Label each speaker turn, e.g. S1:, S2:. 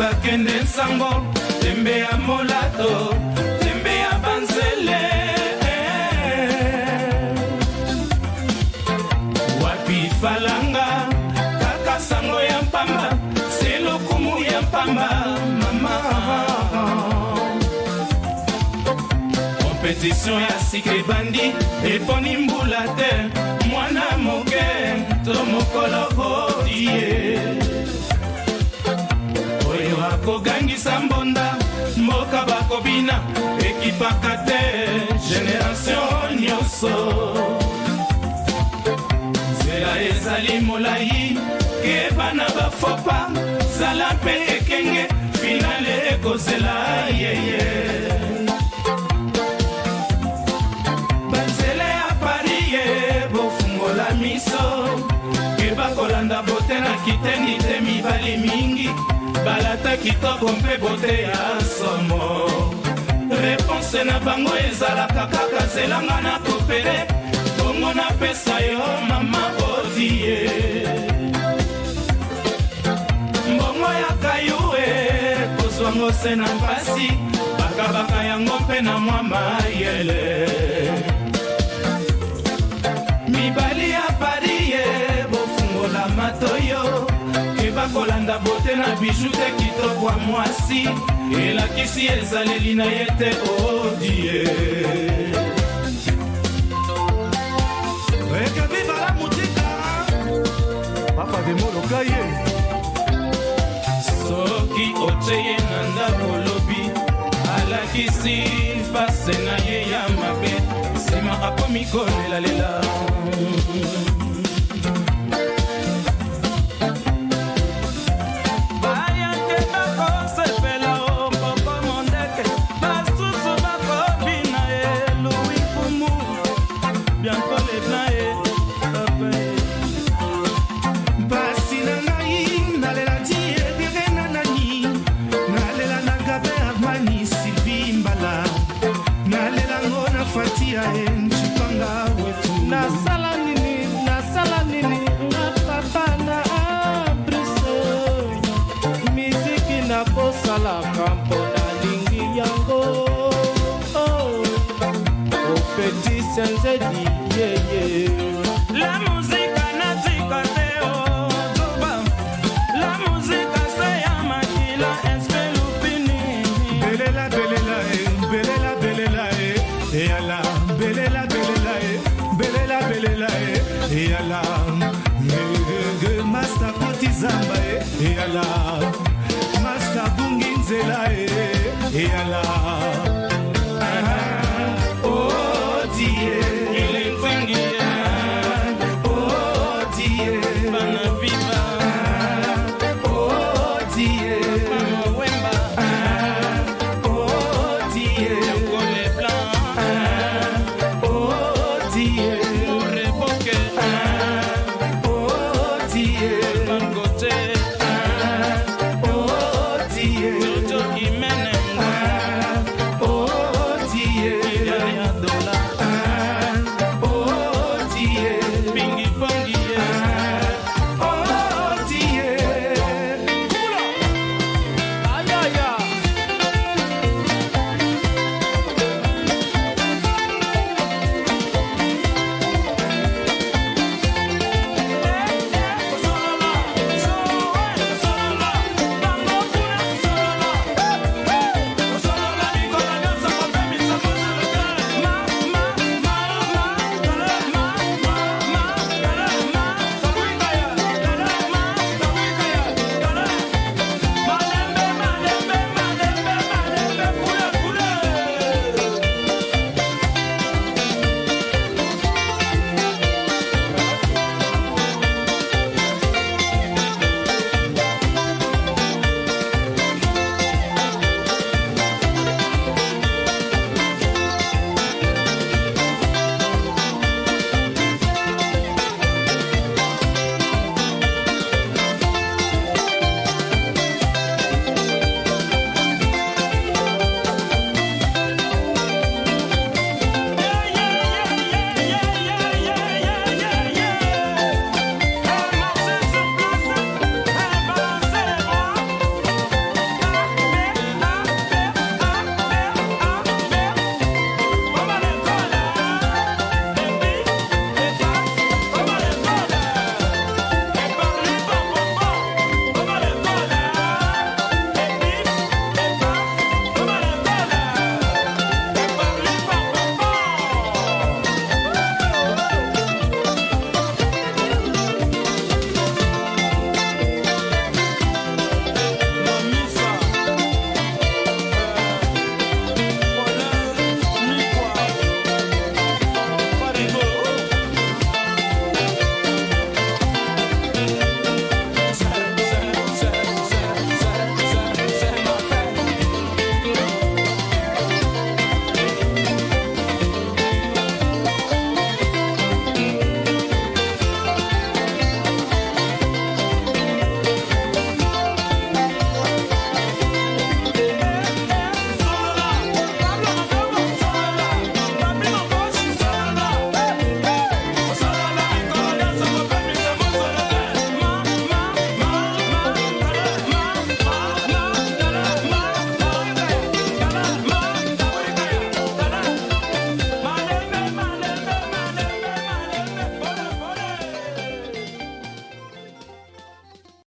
S1: bakende nsango tembe ya molato tembe ya banzele wapi falanga kaka sango ya mpamba se lokumu ya mpamba mama kompetitio ya sika ebandi eponi mbula te mwana moke to mokolo bakogangisa mbonda mboka bakobina ekipaka te generatio nyonso nzela ezali molai keba na bafopa zala mpe ekenge finale ekozela yeye banzela ya pari ye bofungola miso keba kolanda bote na kiteni te mibali mingi mpe kitoko mpe bote ya somo reponse na bango ezalaka kaka zelanga na kopele bongo napesa yo mama odie mbongo ya kayue kozwango se na mpasi bakabaka yango mpe na mwa mayele mibali ya parie bofungola matoyo ke bakolanda bote na biju te kitoko ya mwasi elakisi ezaleli na ye te odie oh ekebi balamu tika papa demoloka ye soki oteye na ndako lobi alakisi fase na ye ya mabe nsima akomi kolelalela osalaka mpona lingi yango oh, opeti senzeli yeye la muzika natika te otoba oh, la muzika se ya makila espe lupini belela belela e belela belela e eh, eyala eh, belela belela e belela belela e eyala master koti zamba e eyala desde la e y la